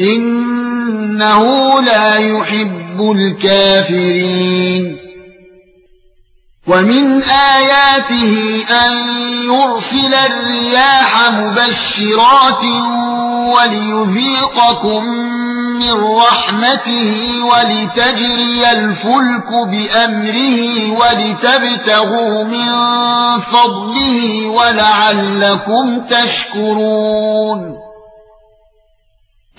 إِنَّهُ لَا يُحِبُّ الْكَافِرِينَ. وَمِنْ آيَاتِهِ أَن يُرْسِلَ الرِّيَاحَ مُبَشِّرَاتٍ وَلِيُذِيقَكُم مِّن رَّحْمَتِهِ وَلِتَجْرِيَ الْفُلْكُ بِأَمْرِهِ وَلِتَبْتَغُوا مِن فَضْلِهِ وَلَعَلَّكُمْ تَشْكُرُونَ.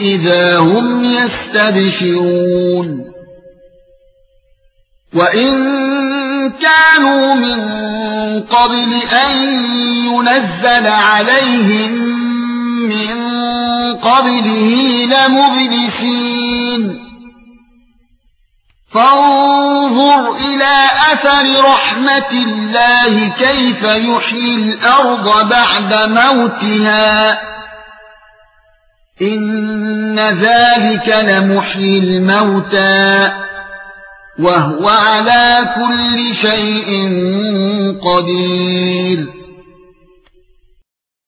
إذا هم يستبشرون. وإن كانوا من قبل أن ينزل عليهم من قبله لمبلسين. فانظر إلى أثر رحمة الله كيف يحيي الأرض بعد موتها. إن ذلك لمحيي الموتى وهو على كل شيء قدير